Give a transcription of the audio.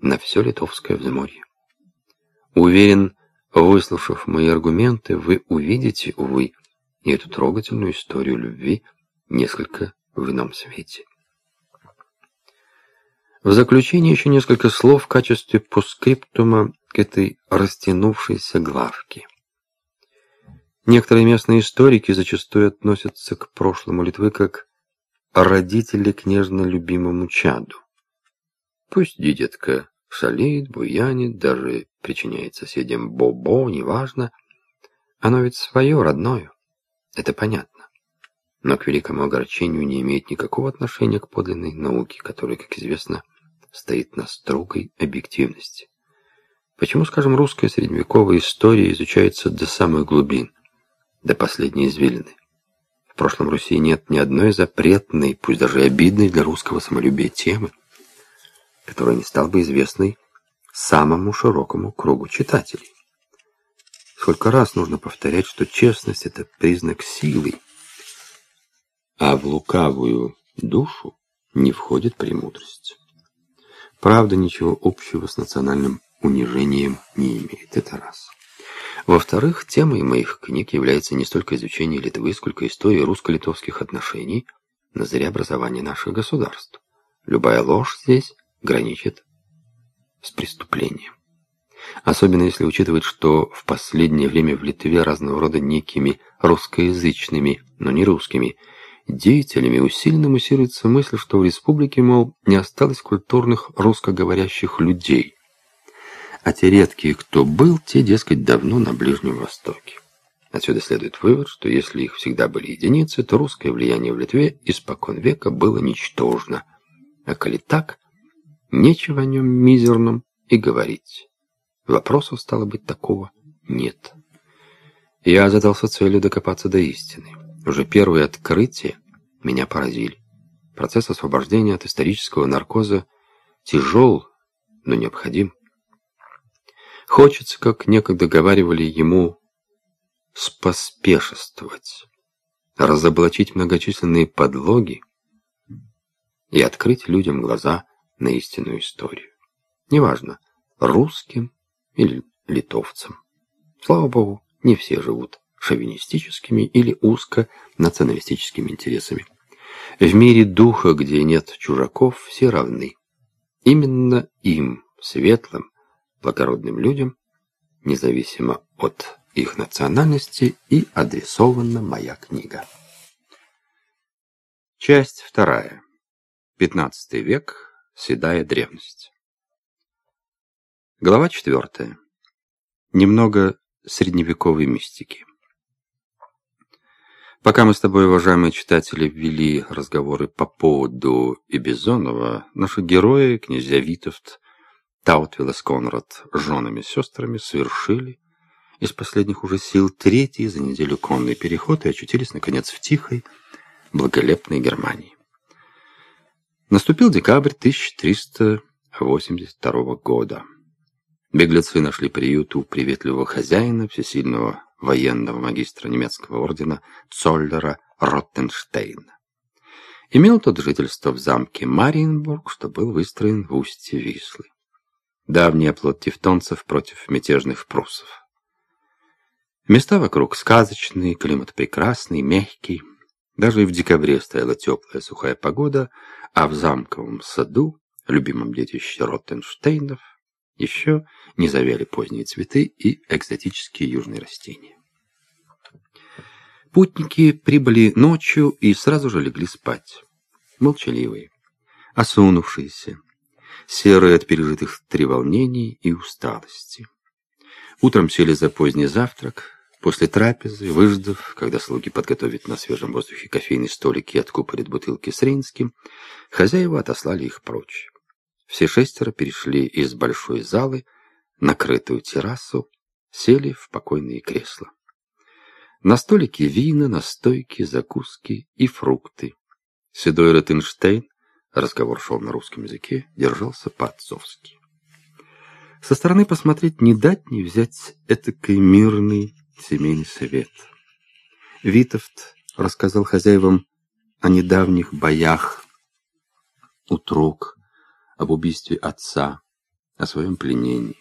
на все литовское взморье. Уверен, выслушав мои аргументы, вы увидите, увы, эту трогательную историю любви несколько в ином свете. В заключение еще несколько слов в качестве постскриптума к этой растянувшейся главке. Некоторые местные историки зачастую относятся к прошлому Литвы как родители к нежно любимому чаду. Пусть дитятка шалит, буянит, даже причиняет соседям бо-бо, неважно. Оно ведь свое, родное. Это понятно. Но к великому огорчению не имеет никакого отношения к подлинной науке, которая, как известно, стоит на строгой объективности. Почему, скажем, русская средневековая история изучается до самых глубин, до последней извилины? В прошлом Руси нет ни одной запретной, пусть даже обидной для русского самолюбия темы, которая не стала бы известной самому широкому кругу читателей. Сколько раз нужно повторять, что честность — это признак силы, а в лукавую душу не входит премудрость. Правда ничего общего с национальным унижением не имеет, это раз. Во-вторых, темой моих книг является не столько изучение Литвы, сколько история русско-литовских отношений на заре образования наших государств. Любая ложь здесь граничит с преступлением. Особенно если учитывать, что в последнее время в Литве разного рода некими русскоязычными, но не русскими, деятелями усиленно муссируется мысль, что в республике, мол, не осталось культурных русскоговорящих людей. А те редкие, кто был, те, дескать, давно на Ближнем Востоке. Отсюда следует вывод, что если их всегда были единицы, то русское влияние в Литве испокон века было ничтожно. А коли так, нечего о нем мизерном и говорить. Вопросов, стало быть, такого нет. Я задался целью докопаться до истины. Уже первые открытия меня поразили. Процесс освобождения от исторического наркоза тяжел, но необходим. Хочется, как некогда говаривали ему, споспешествовать, разоблачить многочисленные подлоги и открыть людям глаза на истинную историю. Неважно, русским или литовцам. Слава богу, не все живут шовинистическими или узко-националистическими интересами. В мире духа, где нет чужаков, все равны. Именно им, светлым, благородным людям, независимо от их национальности, и адресована моя книга. Часть вторая. Пятнадцатый век. Седая древность. Глава четвертая. Немного средневековой мистики. Пока мы с тобой, уважаемые читатели, ввели разговоры по поводу и наши герои, князья Витовт, Таутвилл Конрад с женами и сестрами совершили из последних уже сил третий за неделю конный переход и очутились, наконец, в тихой, благолепной Германии. Наступил декабрь 1382 года. Беглецы нашли приют у приветливого хозяина, всесильного военного магистра немецкого ордена Цоллера Роттенштейна. Имел тот жительство в замке Мариенбург, что был выстроен в устье Вислы. Давний оплот тевтонцев против мятежных пруссов. Места вокруг сказочные, климат прекрасный, мягкий. Даже и в декабре стояла теплая сухая погода, а в замковом саду, любимом детище Роттенштейнов, еще не завяли поздние цветы и экзотические южные растения. Путники прибыли ночью и сразу же легли спать. Молчаливые, осунувшиеся, серые от пережитых треволнений и усталости. Утром сели за поздний завтрак, после трапезы, выждав, когда слуги подготовят на свежем воздухе кофейный столик и откупорят бутылки с рейнским, хозяева отослали их прочь. Все шестеро перешли из большой залы, накрытую террасу, сели в покойные кресла. На столике вина, настойки, закуски и фрукты. Седой Ротенштейн, разговор шел на русском языке, держался по-отцовски. Со стороны посмотреть не дать, не взять этакой мирный семейный совет. Витовт рассказал хозяевам о недавних боях у Трог, об убийстве отца, о своем пленении.